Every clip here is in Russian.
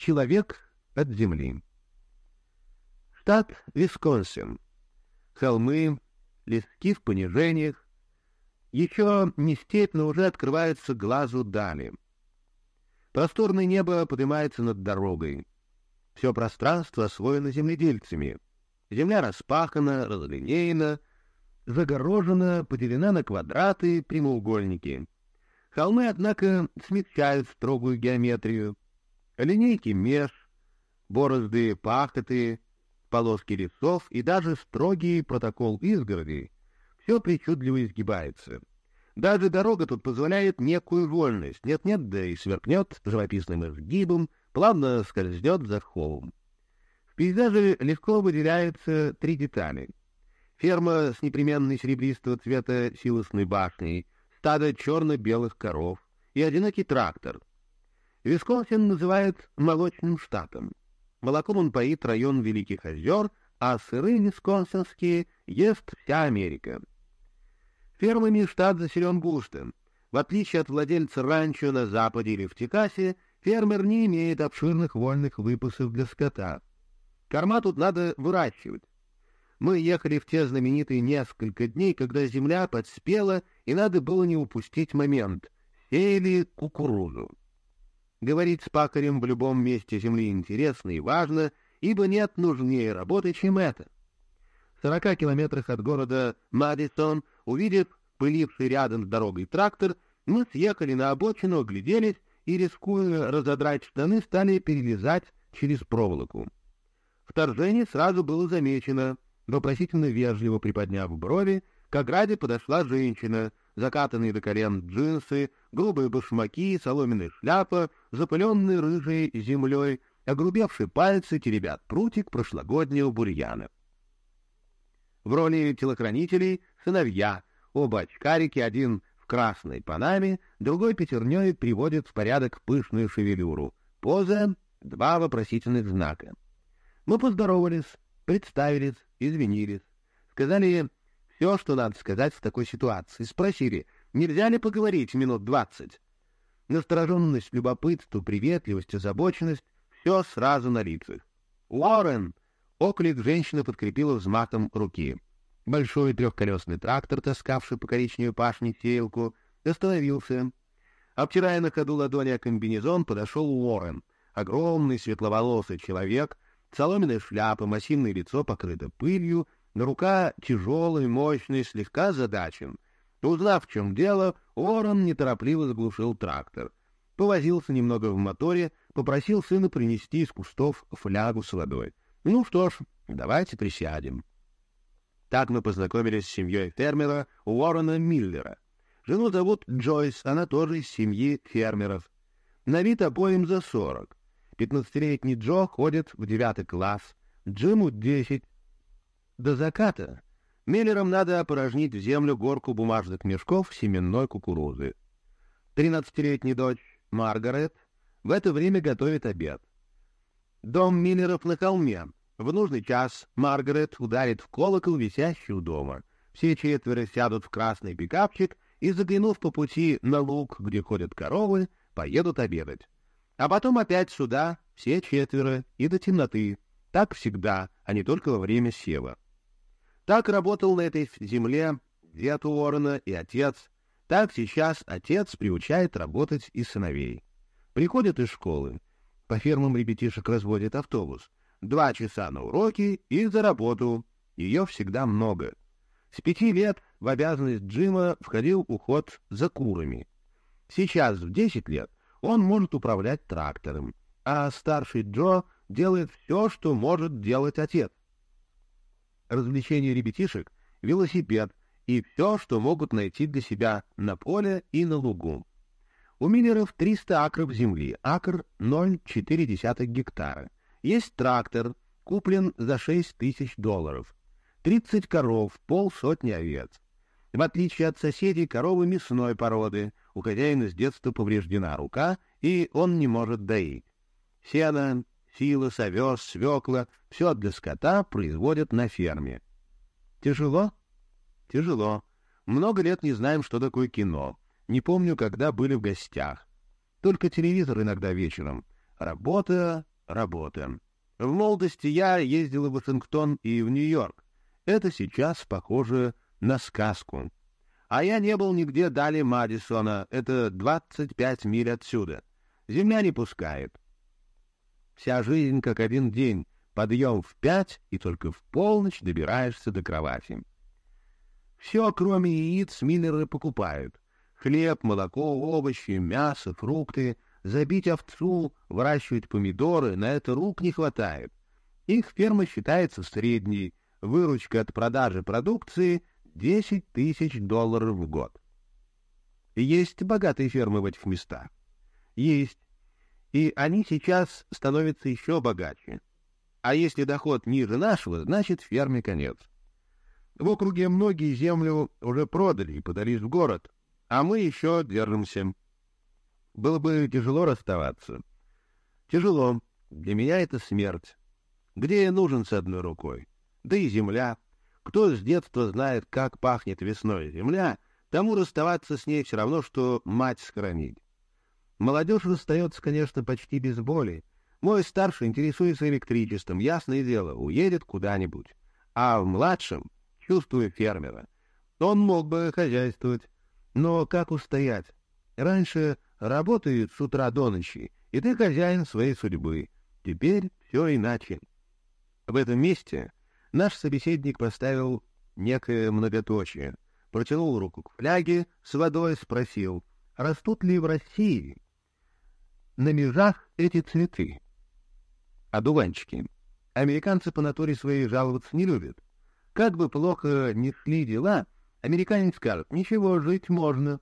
Человек от земли. Штат Висконсин. Холмы, лески в понижениях. Еще не степь, но уже открывается глазу дали. Просторное небо поднимается над дорогой. Все пространство освоено земледельцами. Земля распахана, разлинеена, загорожена, поделена на квадраты, прямоугольники. Холмы, однако, смягчают строгую геометрию. Линейки меж, борозды пахоты, полоски лесов и даже строгий протокол изгороди — все причудливо изгибается. Даже дорога тут позволяет некую вольность. Нет-нет, да и сверкнет живописным изгибом, плавно скользнет за холм. В пейзаже легко выделяются три детали. Ферма с непременной серебристого цвета силосной башней, стадо черно-белых коров и одинокий трактор. Висконсин называют молочным штатом. Молоком он поит район Великих озер, а сыры висконсинские ест вся Америка. Фермами штат заселен густо. В отличие от владельца ранчо на Западе или в Техасе, фермер не имеет обширных вольных выпасов для скота. Корма тут надо выращивать. Мы ехали в те знаменитые несколько дней, когда земля подспела, и надо было не упустить момент. Сеяли кукурузу. Говорить с пакарем в любом месте земли интересно и важно, ибо нет нужнее работы, чем это. В сорока километрах от города Мадисон, увидев пыливший рядом с дорогой трактор, мы съехали на обочину, огляделись и, рискуя разодрать штаны, стали перелезать через проволоку. Вторжение сразу было замечено — Вопросительно вежливо приподняв брови, к ограде подошла женщина, закатанные до колен джинсы, грубые башмаки, соломенная шляпа, запыленные рыжей землей, огрубевшие пальцы теребят прутик прошлогоднего бурьяна. В роли телохранителей сыновья, оба очкарики, один в красной панаме, другой пятерней приводит в порядок пышную шевелюру. Поза — два вопросительных знака. Мы поздоровались, представились, извинились, сказали все, что надо сказать в такой ситуации, спросили, нельзя ли поговорить минут двадцать. Настороженность, любопытство, приветливость, озабоченность — все сразу на лицах. «Уоррен!» — оклик женщина подкрепила взмахом руки. Большой трехколесный трактор, таскавший по коричневой пашне сеялку, остановился. Обтирая на ходу ладони о комбинезон, подошел Уоррен, огромный светловолосый человек — соломенная шляпа, массивное лицо покрыто пылью, но рука тяжелая, мощная, слегка задачен. Узнав, в чем дело, Уоррен неторопливо заглушил трактор. Повозился немного в моторе, попросил сына принести из кустов флягу с водой. Ну что ж, давайте присядем. Так мы познакомились с семьей фермера Уоррена Миллера. Жену зовут Джойс, она тоже из семьи фермеров. На вид обоим за сорок. Пятнадцатилетний Джо ходит в девятый класс, Джиму — десять. До заката Миллерам надо опорожнить в землю горку бумажных мешков семенной кукурузы. Тринадцатилетняя дочь Маргарет в это время готовит обед. Дом Миллеров на холме. В нужный час Маргарет ударит в колокол, висящий у дома. Все четверо сядут в красный пикапчик и, заглянув по пути на луг, где ходят коровы, поедут обедать. А потом опять сюда, все четверо, и до темноты. Так всегда, а не только во время сева. Так работал на этой земле дед Уоррена и отец. Так сейчас отец приучает работать и сыновей. Приходят из школы. По фермам ребятишек разводит автобус. Два часа на уроки и за работу. Ее всегда много. С пяти лет в обязанность Джима входил уход за курами. Сейчас, в десять лет, он может управлять трактором, а старший Джо делает все, что может делать отец. Развлечение ребятишек — велосипед и все, что могут найти для себя на поле и на лугу. У Миллеров 300 акров земли, акр 0,4 гектара. Есть трактор, куплен за 6 тысяч долларов. 30 коров, полсотни овец. В отличие от соседей, коровы мясной породы, у хозяина с детства повреждена рука, и он не может доить. Сено, сила, овес, свекла — все для скота производят на ферме. Тяжело? Тяжело. Много лет не знаем, что такое кино. Не помню, когда были в гостях. Только телевизор иногда вечером. Работа, работа. В молодости я ездил в Вашингтон и в Нью-Йорк. Это сейчас похоже на сказку. А я не был нигде далее Мадисона, это 25 миль отсюда. Земля не пускает. Вся жизнь как один день, подъем в пять, и только в полночь добираешься до кровати. Все, кроме яиц, миллеры покупают. Хлеб, молоко, овощи, мясо, фрукты. Забить овцу, выращивать помидоры — на это рук не хватает. Их ферма считается средней. Выручка от продажи продукции — 10 тысяч долларов в год. Есть богатые фермы в этих местах? Есть. И они сейчас становятся еще богаче. А если доход ниже нашего, значит ферме конец. В округе многие землю уже продали и подались в город, а мы еще держимся. Было бы тяжело расставаться. Тяжело. Для меня это смерть. Где я нужен с одной рукой? Да и земля. Кто с детства знает, как пахнет весной земля, тому расставаться с ней все равно, что мать схоронить. Молодежь расстается, конечно, почти без боли. Мой старший интересуется электричеством, ясное дело, уедет куда-нибудь. А в младшем чувствую фермера. Он мог бы хозяйствовать, но как устоять? Раньше работает с утра до ночи, и ты хозяин своей судьбы. Теперь все иначе. В этом месте наш собеседник поставил некое многоточие, протянул руку к фляге с водой, спросил, растут ли в России на межах эти цветы? Одуванчики. Американцы по натуре своей жаловаться не любят. Как бы плохо ни шли дела, американец скажет, ничего, жить можно.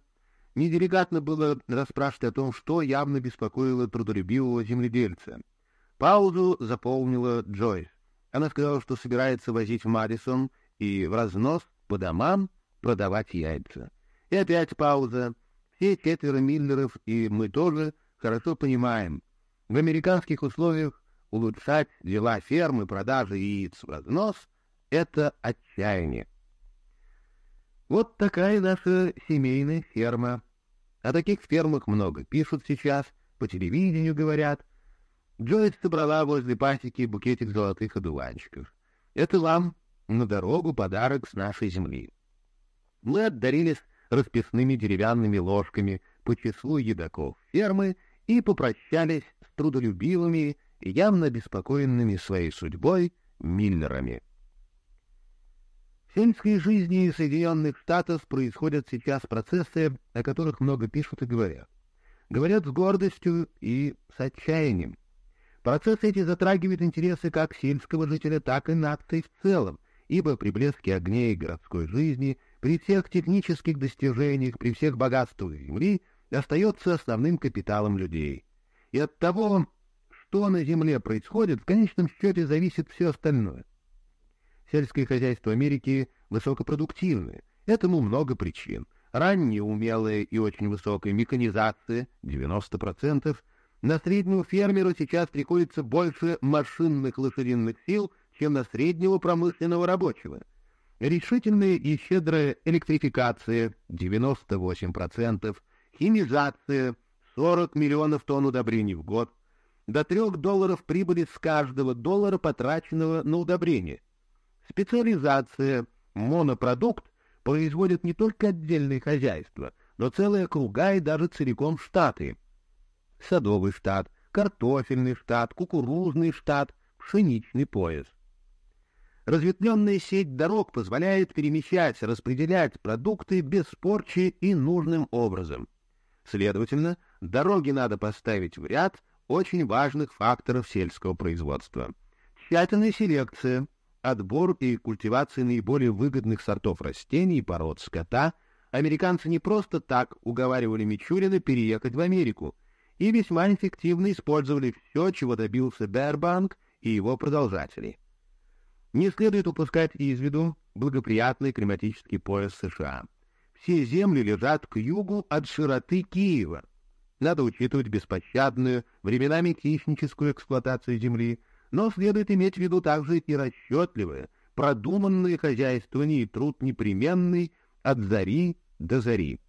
Неделикатно было расспрашивать о том, что явно беспокоило трудолюбивого земледельца. Паузу заполнила Джойс. Она сказала, что собирается возить в Мадисон и в разнос по домам продавать яйца. И опять пауза. Все четверо Миллеров и мы тоже хорошо понимаем. В американских условиях улучшать дела фермы, продажи яиц в разнос — это отчаяние. Вот такая наша семейная ферма. О таких фермах много пишут сейчас, по телевидению говорят. Джойс собрала возле пасеки букетик золотых одуванчиков. Это вам на дорогу подарок с нашей земли. Мы отдарились расписными деревянными ложками по числу едоков фермы и попрощались с трудолюбивыми явно обеспокоенными своей судьбой Миллерами. В сельской жизни Соединенных Штатов происходят сейчас процессы, о которых много пишут и говорят. Говорят с гордостью и с отчаянием. Процессы эти затрагивают интересы как сельского жителя, так и нации в целом, ибо при блеске огней городской жизни, при всех технических достижениях, при всех богатствах земли остается основным капиталом людей. И от того что на Земле происходит, в конечном счете зависит все остальное. Сельское хозяйство Америки высокопродуктивное. Этому много причин. Ранняя, умелая и очень высокая механизация — 90%. На среднего фермера сейчас приходится больше машинных лошадиных сил, чем на среднего промышленного рабочего. Решительная и щедрая электрификация — 98%, химизация — 40 миллионов тонн удобрений в год, до трех долларов прибыли с каждого доллара, потраченного на удобрение. Специализация монопродукт производит не только отдельные хозяйства, но целые округа и даже целиком штаты. Садовый штат, картофельный штат, кукурузный штат, пшеничный пояс. Разветвленная сеть дорог позволяет перемещать, распределять продукты без порчи и нужным образом. Следовательно, дороги надо поставить в ряд очень важных факторов сельского производства. Тщательная селекция, отбор и культивация наиболее выгодных сортов растений и пород скота американцы не просто так уговаривали Мичурина переехать в Америку и весьма эффективно использовали все, чего добился Бербанк и его продолжатели. Не следует упускать из виду благоприятный климатический пояс США. Все земли лежат к югу от широты Киева, надо учитывать беспощадную, временами хищническую эксплуатацию земли, но следует иметь в виду также и расчетливое, продуманное хозяйствование и труд непременный от зари до зари.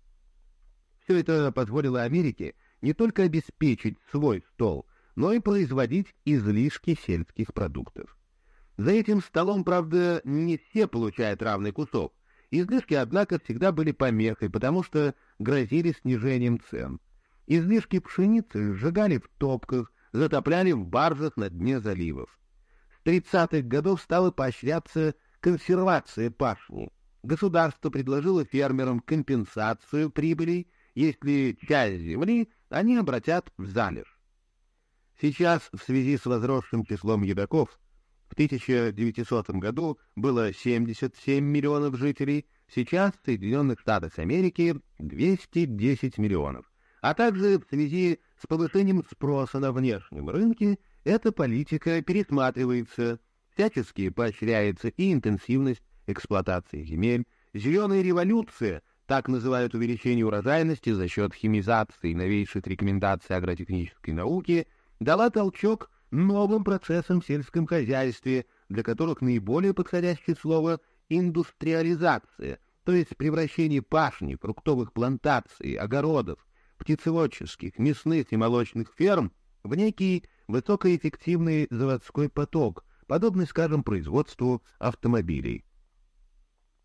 Все это позволило Америке не только обеспечить свой стол, но и производить излишки сельских продуктов. За этим столом, правда, не все получают равный кусок. Излишки, однако, всегда были помехой, потому что грозили снижением цен. Излишки пшеницы сжигали в топках, затопляли в баржах на дне заливов. С 30-х годов стала поощряться консервация пашни. Государство предложило фермерам компенсацию прибылей, если часть земли они обратят в залежь. Сейчас, в связи с возросшим числом едоков, в 1900 году было 77 миллионов жителей, сейчас в Соединенных Штатах Америки 210 миллионов. А также в связи с повышением спроса на внешнем рынке эта политика пересматривается, всячески поощряется и интенсивность эксплуатации земель, зеленая революция, так называют увеличение урожайности за счет химизации новейших рекомендаций агротехнической науки, дала толчок новым процессам в сельском хозяйстве, для которых наиболее подходящее слово «индустриализация», то есть превращение пашни, фруктовых плантаций, огородов, птицеводческих, мясных и молочных ферм в некий высокоэффективный заводской поток, подобный, скажем, производству автомобилей.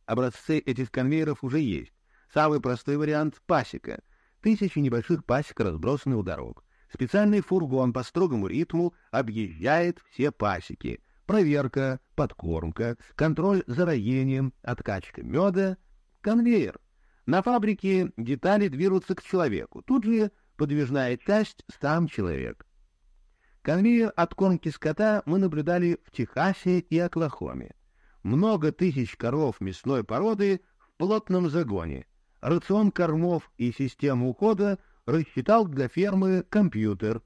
Образцы этих конвейеров уже есть. Самый простой вариант — пасека. Тысячи небольших пасек разбросаны у дорог. Специальный фургон по строгому ритму объезжает все пасеки. Проверка, подкормка, контроль за роением, откачка меда, конвейер. На фабрике детали движутся к человеку. Тут же подвижная часть — сам человек. Конвейер откормки скота мы наблюдали в Техасе и Оклахоме. Много тысяч коров мясной породы в плотном загоне. Рацион кормов и систему ухода — рассчитал для фермы компьютер,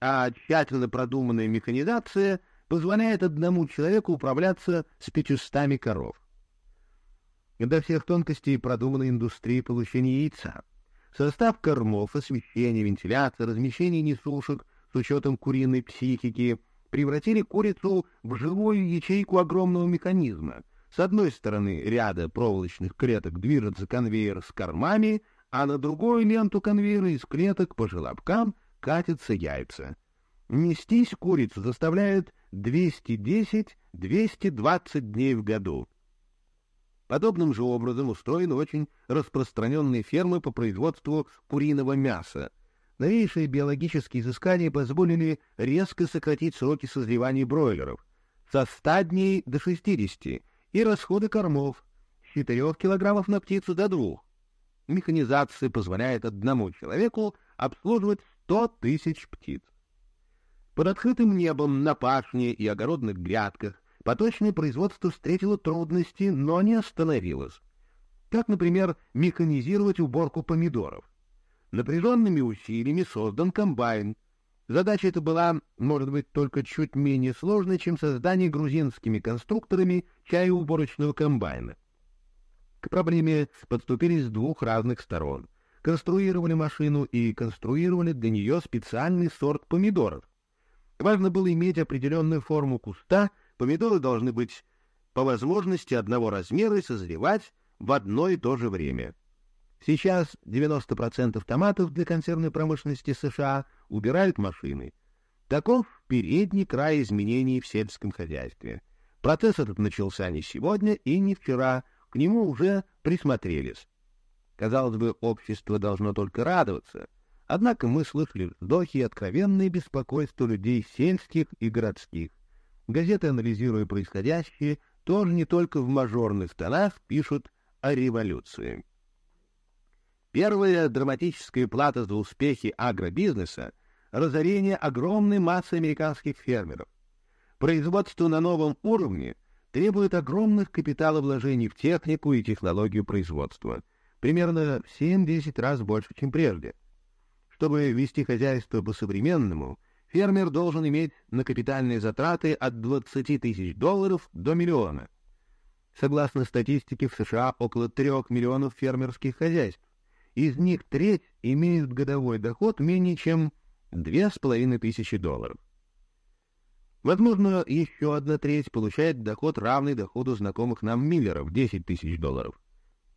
а тщательно продуманная механизация позволяет одному человеку управляться с пятьюстами коров. До всех тонкостей продумана индустрия получения яйца. Состав кормов, освещение, вентиляция, размещение несушек с учетом куриной психики превратили курицу в живую ячейку огромного механизма. С одной стороны ряда проволочных клеток движется конвейер с кормами, а на другую ленту конвейера из клеток по желобкам катятся яйца. Нестись курицу заставляют 210-220 дней в году. Подобным же образом устроены очень распространенные фермы по производству куриного мяса. Новейшие биологические изыскания позволили резко сократить сроки созревания бройлеров со 100 дней до 60 и расходы кормов с 4 килограммов на птицу до 2 механизация позволяет одному человеку обслуживать сто тысяч птиц. Под открытым небом, на пашне и огородных грядках поточное производство встретило трудности, но не остановилось. Как, например, механизировать уборку помидоров. Напряженными усилиями создан комбайн. Задача эта была, может быть, только чуть менее сложной, чем создание грузинскими конструкторами чаеуборочного комбайна. К проблеме подступили с двух разных сторон. Конструировали машину и конструировали для нее специальный сорт помидоров. Важно было иметь определенную форму куста, помидоры должны быть по возможности одного размера и созревать в одно и то же время. Сейчас 90% томатов для консервной промышленности США убирают машины. Таков передний край изменений в сельском хозяйстве. Процесс этот начался не сегодня и не вчера, к нему уже присмотрелись. Казалось бы, общество должно только радоваться, однако мы слышали вздохи и откровенные беспокойства людей сельских и городских. Газеты, анализируя происходящее, тоже не только в мажорных тонах пишут о революции. Первая драматическая плата за успехи агробизнеса — разорение огромной массы американских фермеров. Производство на новом уровне требует огромных капиталовложений в технику и технологию производства, примерно в 7-10 раз больше, чем прежде. Чтобы вести хозяйство по-современному, фермер должен иметь на капитальные затраты от 20 тысяч долларов до миллиона. Согласно статистике, в США около 3 миллионов фермерских хозяйств. Из них треть имеют годовой доход менее чем 2,5 тысячи долларов. Возможно, еще одна треть получает доход, равный доходу знакомых нам Миллеров — 10 тысяч долларов.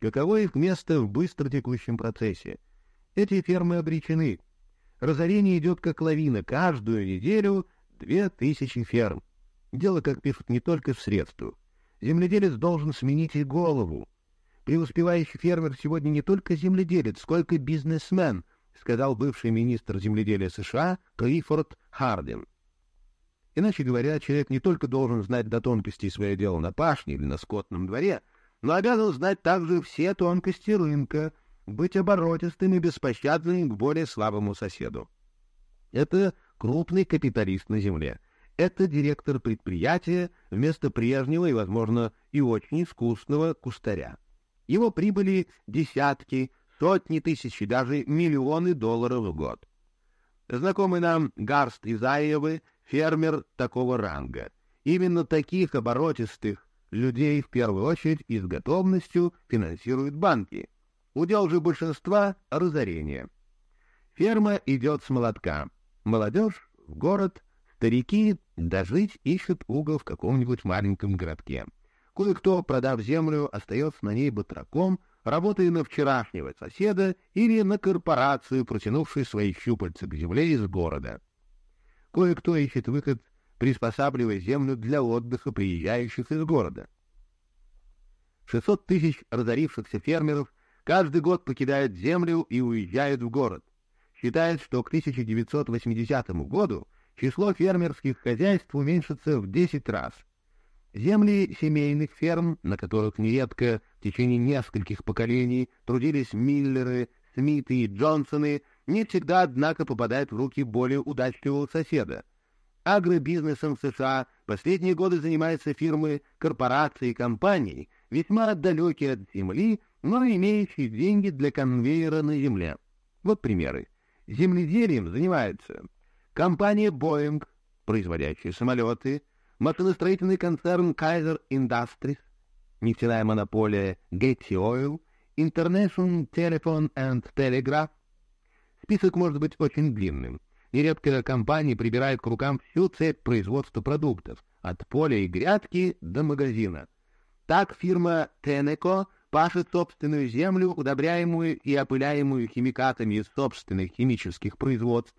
Каково их место в быстро текущем процессе? Эти фермы обречены. Разорение идет как лавина. Каждую неделю две тысячи ферм. Дело, как пишут, не только в средствах. Земледелец должен сменить и голову. Преуспевающий фермер сегодня не только земледелец, сколько бизнесмен, сказал бывший министр земледелия США Клиффорд Хардин. Иначе говоря, человек не только должен знать до тонкостей свое дело на пашне или на скотном дворе, но обязан знать также все тонкости рынка, быть оборотистым и беспощадным к более слабому соседу. Это крупный капиталист на земле. Это директор предприятия вместо прежнего и, возможно, и очень искусного кустаря. Его прибыли десятки, сотни тысяч и даже миллионы долларов в год. Знакомый нам Гарст Изаевы — фермер такого ранга. Именно таких оборотистых людей в первую очередь и с готовностью финансируют банки. Удел же большинства — разорение. Ферма идет с молотка. Молодежь — в город, старики дожить ищут угол в каком-нибудь маленьком городке. Кое-кто, продав землю, остается на ней батраком, работая на вчерашнего соседа или на корпорацию, протянувшую свои щупальца к земле из города. Кое-кто ищет выход, приспосабливая землю для отдыха приезжающих из города. 600 тысяч разорившихся фермеров каждый год покидают землю и уезжают в город. Считают, что к 1980 году число фермерских хозяйств уменьшится в 10 раз. Земли семейных ферм, на которых нередко в течение нескольких поколений трудились Миллеры, Смиты и Джонсоны, не всегда, однако, попадают в руки более удачливого соседа. Агробизнесом в США последние годы занимаются фирмы, корпорации и компании, весьма далекие от земли, но имеющие деньги для конвейера на земле. Вот примеры. Земледелием занимаются компания Boeing, производящая самолеты, машиностроительный концерн Kaiser Industries, нефтяная монополия Getty Oil, International Telephone and Telegraph. Список может быть очень длинным. Нередко компании прибирают к рукам всю цепь производства продуктов, от поля и грядки до магазина. Так фирма Tenneco пашет собственную землю, удобряемую и опыляемую химикатами из собственных химических производств,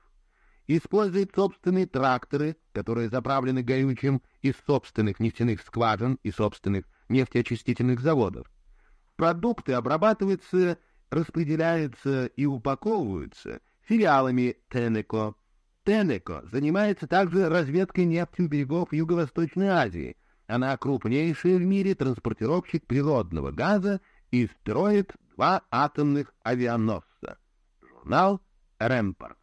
использует собственные тракторы, которые заправлены горючим из собственных нефтяных скважин и собственных нефтеочистительных заводов. Продукты обрабатываются, распределяются и упаковываются филиалами Тенеко. Тенеко занимается также разведкой нефти у берегов Юго-Восточной Азии. Она крупнейший в мире транспортировщик природного газа и строит два атомных авианосца. Журнал «Ремпорт».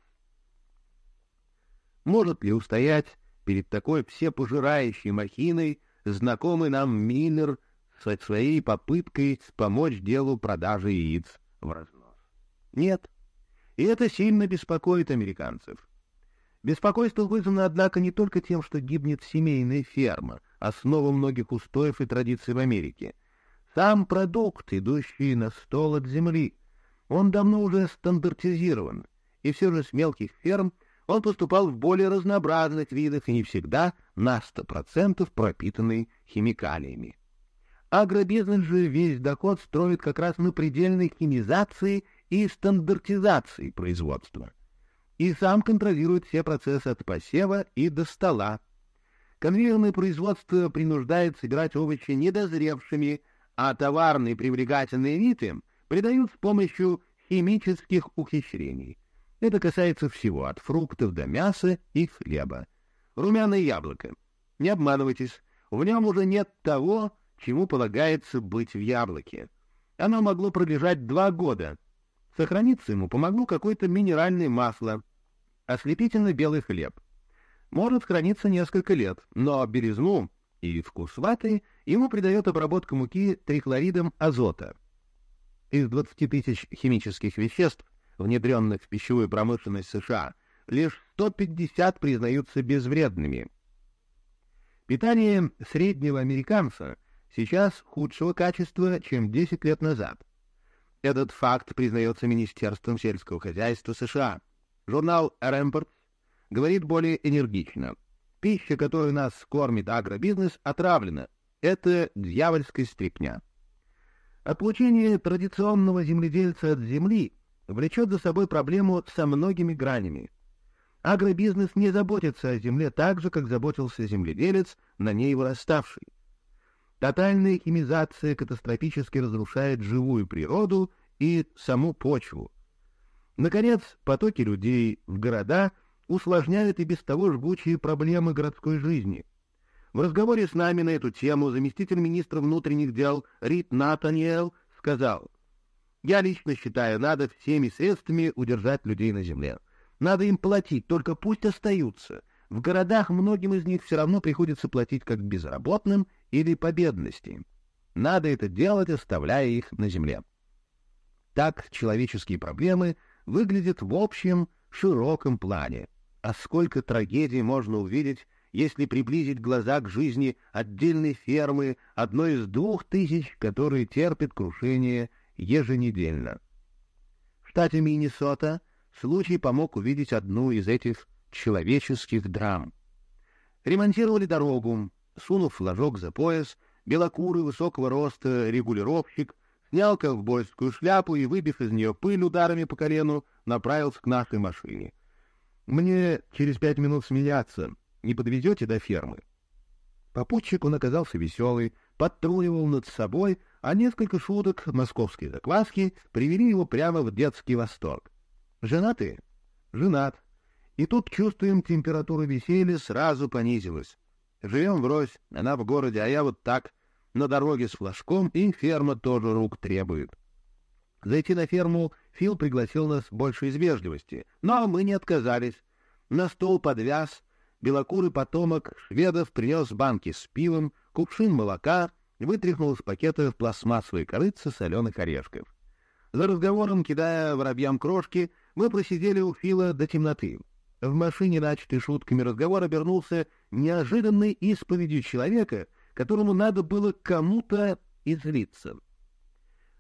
Может ли устоять перед такой всепожирающей махиной знакомый нам Миллер со своей попыткой помочь делу продажи яиц в разнос? Нет. И это сильно беспокоит американцев. Беспокойство вызвано, однако, не только тем, что гибнет семейная ферма, основа многих устоев и традиций в Америке. Сам продукт, идущий на стол от земли, он давно уже стандартизирован, и все же с мелких ферм он поступал в более разнообразных видах и не всегда на сто процентов пропитанный химикалиями. Агробизнес же весь доход строит как раз на предельной химизации и стандартизации производства. И сам контролирует все процессы от посева и до стола. Конвейерное производство принуждает собирать овощи недозревшими, а товарный привлекательный вид им придают с помощью химических ухищрений. Это касается всего, от фруктов до мяса и хлеба. Румяное яблоко. Не обманывайтесь, в нем уже нет того, чему полагается быть в яблоке. Оно могло пролежать два года. Сохраниться ему помогло какое-то минеральное масло, ослепительно белый хлеб. Может храниться несколько лет, но березну и вкус ваты ему придает обработка муки трихлоридом азота. Из 20 тысяч химических веществ внедренных в пищевую промышленность США, лишь 150 признаются безвредными. Питание среднего американца сейчас худшего качества, чем 10 лет назад. Этот факт признается Министерством сельского хозяйства США. Журнал «Ремпорт» говорит более энергично. Пища, которую нас кормит агробизнес, отравлена. Это дьявольская стрипня. От получения традиционного земледельца от земли влечет за собой проблему со многими гранями. Агробизнес не заботится о земле так же, как заботился земледелец, на ней выраставший. Тотальная химизация катастрофически разрушает живую природу и саму почву. Наконец, потоки людей в города усложняют и без того жгучие проблемы городской жизни. В разговоре с нами на эту тему заместитель министра внутренних дел Рит Натаниэл сказал, «Я лично считаю, надо всеми средствами удержать людей на земле. Надо им платить, только пусть остаются. В городах многим из них все равно приходится платить как безработным или по бедности. Надо это делать, оставляя их на земле. Так человеческие проблемы выглядят в общем широком плане. А сколько трагедий можно увидеть, если приблизить глаза к жизни отдельной фермы, одной из двух тысяч, которые терпят крушение еженедельно. В штате Миннесота случай помог увидеть одну из этих человеческих драм. Ремонтировали дорогу, сунув флажок за пояс, белокурый высокого роста регулировщик снял ковбойскую шляпу и, выбив из нее пыль ударами по колену, направился к нашей машине. «Мне через пять минут смеяться. Не подвезете до фермы?» Попутчик он оказался веселый, подтрунивал над собой, а несколько шуток московской закваски привели его прямо в детский восторг. «Женаты?» «Женат. И тут чувствуем, температура веселья сразу понизилась. Живем врозь, она в городе, а я вот так, на дороге с флажком, и ферма тоже рук требует. Зайти на ферму Фил пригласил нас больше из вежливости, но мы не отказались. На стол подвяз, белокурый потомок шведов принес банки с пивом, кувшин молока, вытряхнул из пакета пластмассовые корыца соленых орешков. За разговором, кидая воробьям крошки, мы просидели у Фила до темноты. В машине, начатый шутками разговор, обернулся неожиданной исповедью человека, которому надо было кому-то излиться.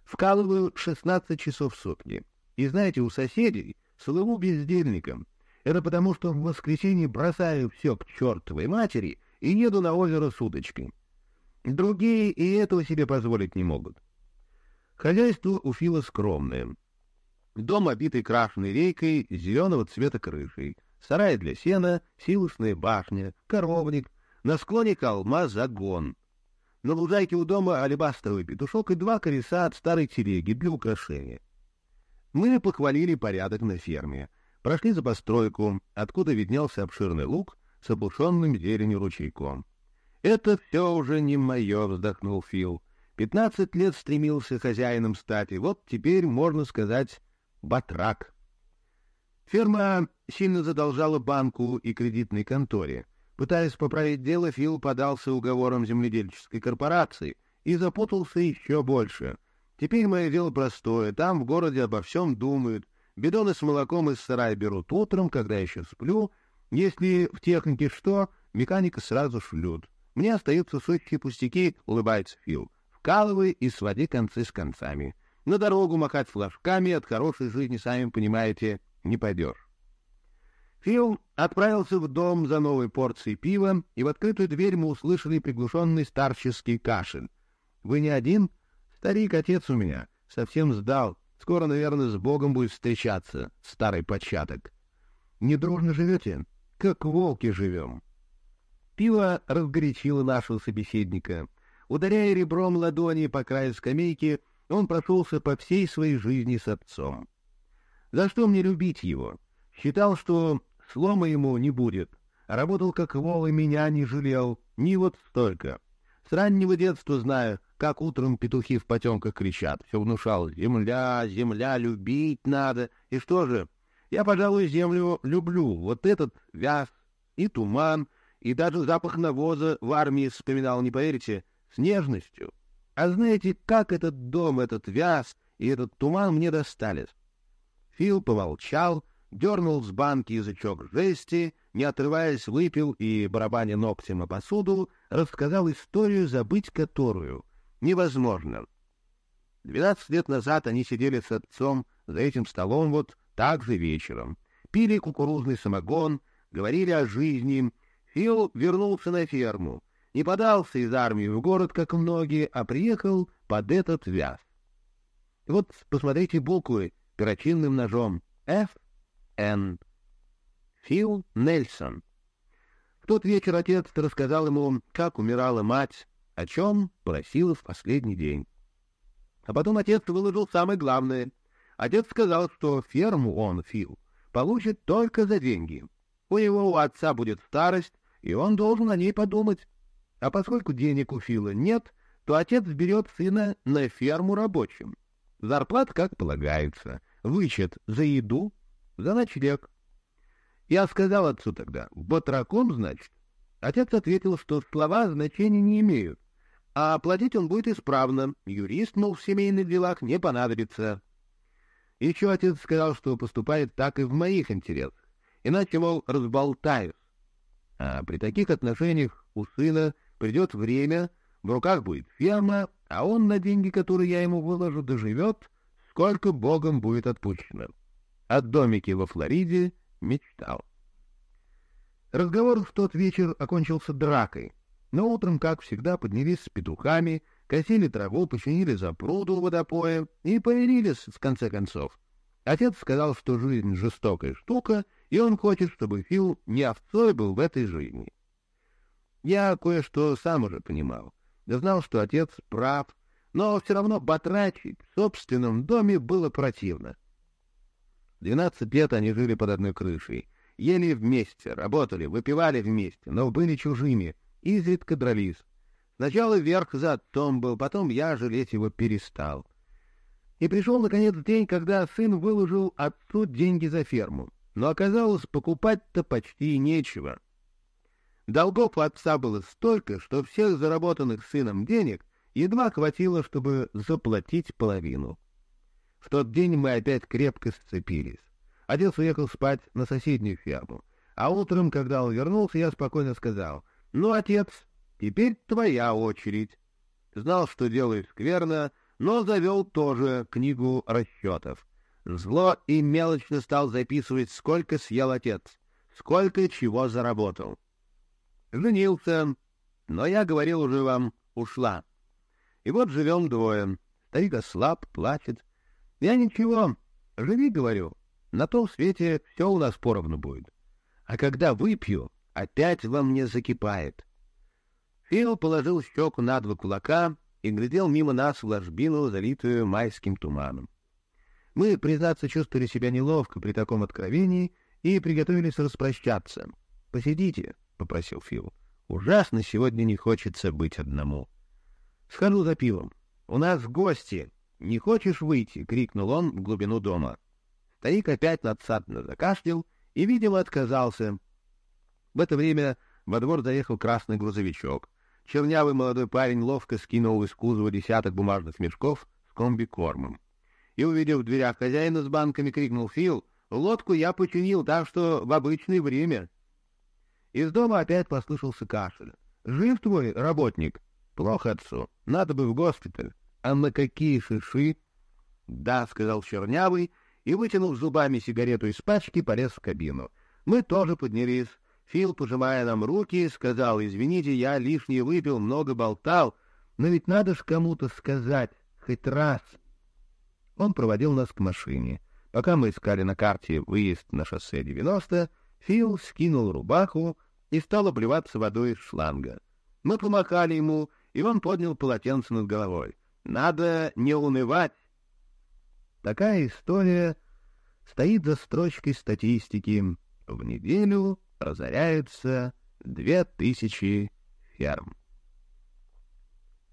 Вкалываю 16 часов в сутки. И знаете, у соседей слыву бездельником. Это потому, что в воскресенье бросаю все к чертовой матери и еду на озеро с удочкой. Другие и этого себе позволить не могут. Хозяйство у Фила скромное. Дом, обитый крашеной рейкой, зеленого цвета крышей — сарай для сена, силосная башня, коровник, на склоне холма загон. На лужайке у дома алебастровый петушок и два колеса от старой телеги для украшения. Мы похвалили порядок на ферме, прошли за постройку, откуда виднелся обширный луг с опушенным зеленью ручейком. «Это все уже не мое», — вздохнул Фил. «Пятнадцать лет стремился хозяином стать, и вот теперь, можно сказать, батрак». Ферма сильно задолжала банку и кредитной конторе. Пытаясь поправить дело, Фил подался уговорам земледельческой корпорации и запутался еще больше. Теперь мое дело простое. Там, в городе, обо всем думают. Бидоны с молоком из сарая берут утром, когда еще сплю. Если в технике что, механика сразу шлют. Мне остаются сущие пустяки, улыбается Фил. Вкалывай и своди концы с концами. На дорогу махать флажками от хорошей жизни, сами понимаете, не пойдешь. Фил отправился в дом за новой порцией пива, и в открытую дверь мы услышали приглушенный старческий кашель. — Вы не один? — Старик, отец у меня. Совсем сдал. Скоро, наверное, с Богом будет встречаться, старый початок. — Не дружно живете? Как волки живем. Пиво разгорячило нашего собеседника. Ударяя ребром ладони по краю скамейки, он прошелся по всей своей жизни с отцом. За что мне любить его? Считал, что слома ему не будет. Работал как вол и меня не жалел. Ни вот столько. С раннего детства знаю, как утром петухи в потемках кричат. Все внушал «Земля, земля, любить надо». И что же? Я, пожалуй, землю люблю. Вот этот вяз и туман, и даже запах навоза в армии вспоминал, не поверите, с нежностью. А знаете, как этот дом, этот вяз и этот туман мне достались? Фил помолчал, дернул с банки язычок жести, не отрываясь, выпил и, барабаня ногтем о посуду, рассказал историю, забыть которую невозможно. Двенадцать лет назад они сидели с отцом за этим столом вот так же вечером, пили кукурузный самогон, говорили о жизни. Фил вернулся на ферму, не подался из армии в город, как многие, а приехал под этот вяз. Вот посмотрите буквы перочинным ножом. Ф. Н. Фил Нельсон. В тот вечер отец рассказал ему, как умирала мать, о чем просила в последний день. А потом отец выложил самое главное. Отец сказал, что ферму он, Фил, получит только за деньги. У него у отца будет старость, и он должен о ней подумать. А поскольку денег у Фила нет, то отец берет сына на ферму рабочим. Зарплата как полагается, вычет за еду, за ночлег. Я сказал отцу тогда, «Батраком, значит?» Отец ответил, что слова значения не имеют, а платить он будет исправно, юрист, мол, в семейных делах не понадобится. Еще отец сказал, что поступает так и в моих интересах, иначе, мол, разболтаюсь. А при таких отношениях у сына придет время, в руках будет ферма, а он на деньги, которые я ему выложу, доживет, сколько Богом будет отпущено. От домики во Флориде мечтал. Разговор в тот вечер окончился дракой, но утром, как всегда, поднялись с петухами, косили траву, починили запруду водопоя и помирились в конце концов. Отец сказал, что жизнь — жестокая штука, и он хочет, чтобы Фил не овцой был в этой жизни. Я кое-что сам уже понимал. Знал, что отец прав, но все равно батрачить в собственном доме было противно. Двенадцать лет они жили под одной крышей, ели вместе, работали, выпивали вместе, но были чужими, изредка дрались. Сначала верх за отцом был, потом я жалеть его перестал. И пришел, наконец, день, когда сын выложил отцу деньги за ферму. Но оказалось, покупать-то почти нечего. Долгов у отца было столько, что всех заработанных сыном денег едва хватило, чтобы заплатить половину. В тот день мы опять крепко сцепились. Отец уехал спать на соседнюю ферму. А утром, когда он вернулся, я спокойно сказал, «Ну, отец, теперь твоя очередь». Знал, что делаю скверно, но завел тоже книгу расчетов. Зло и мелочно стал записывать, сколько съел отец, сколько чего заработал. Женился, но я говорил уже вам, ушла. И вот живем двое. Старик ослаб, плачет. Я ничего, живи, говорю, на том свете все у нас поровну будет. А когда выпью, опять во мне закипает. Фил положил щеку на два кулака и глядел мимо нас в ложбину, залитую майским туманом. Мы, признаться, чувствовали себя неловко при таком откровении и приготовились распрощаться. «Посидите», — попросил Фил. «Ужасно сегодня не хочется быть одному». «Схожу за пивом. У нас гости. Не хочешь выйти?» — крикнул он в глубину дома. Старик опять надсадно закашлял и, видимо, отказался. В это время во двор заехал красный грузовичок. Чернявый молодой парень ловко скинул из кузова десяток бумажных мешков с комбикормом и, увидев в дверях хозяина с банками, крикнул «Фил, лодку я починил, так что в обычное время». Из дома опять послышался кашель. «Жив твой работник?» «Плохо отцу. Надо бы в госпиталь». «А на какие шиши?» «Да», — сказал Чернявый, и, вытянув зубами сигарету из пачки, полез в кабину. Мы тоже поднялись. Фил, пожимая нам руки, сказал, «Извините, я лишнее выпил, много болтал, но ведь надо ж кому-то сказать, хоть раз». Он проводил нас к машине. Пока мы искали на карте выезд на шоссе 90, Фил скинул рубаху и стал обливаться водой из шланга. Мы помахали ему, и он поднял полотенце над головой. «Надо не унывать!» Такая история стоит за строчкой статистики. В неделю разоряются две тысячи ферм.